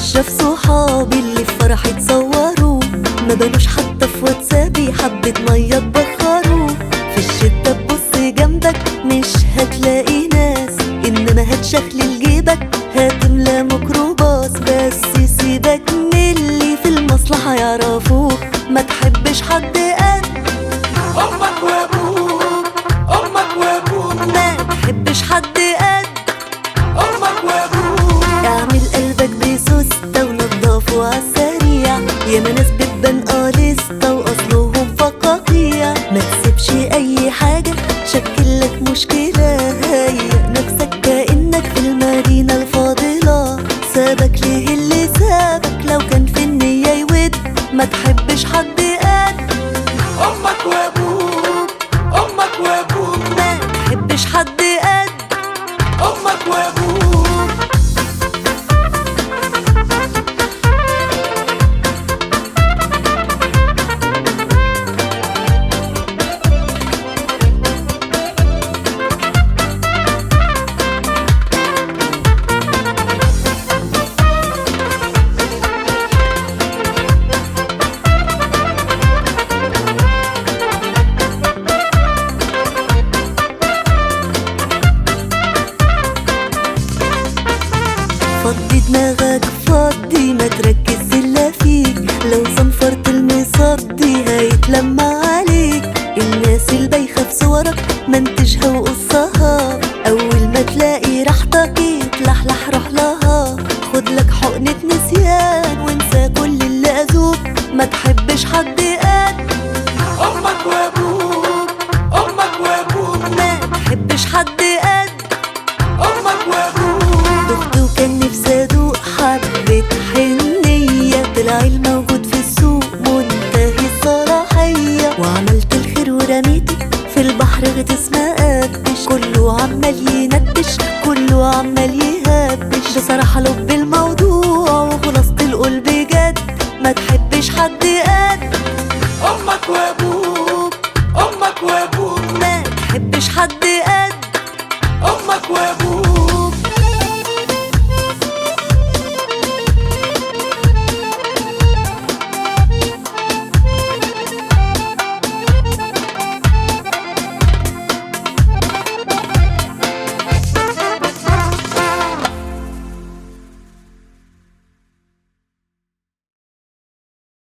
أشرف صحابي اللي في فرحي اتصوروا. ما بنوش حتى في واتسابي حبة مية تبخروا في الشدة تبص جنبك مش هتلاقي ناس. إنما هتشخلل جيبك هتملى ميكروباص بس سيبك من اللي في المصلحة يعرفوك فضي دماغك فضي ما تركز إلا فيك. لو صنفرت المصدي هيتلمع عليك. الناس البايخة في صورك منتجها وقصها. أول ما تلاقي راحتك يتلحلح روح لها خد لك حقنة نسيان وانسى كل اللي أذوك. ما تحبش حد عمال يندش كله عمال يهبش. بصراحة لب الموضوع وخلاصة القول بجد ما تحبش حد قد. أمك وأبوك أمك وأبوك. ما تحبش حد قد. أمك وأبوك.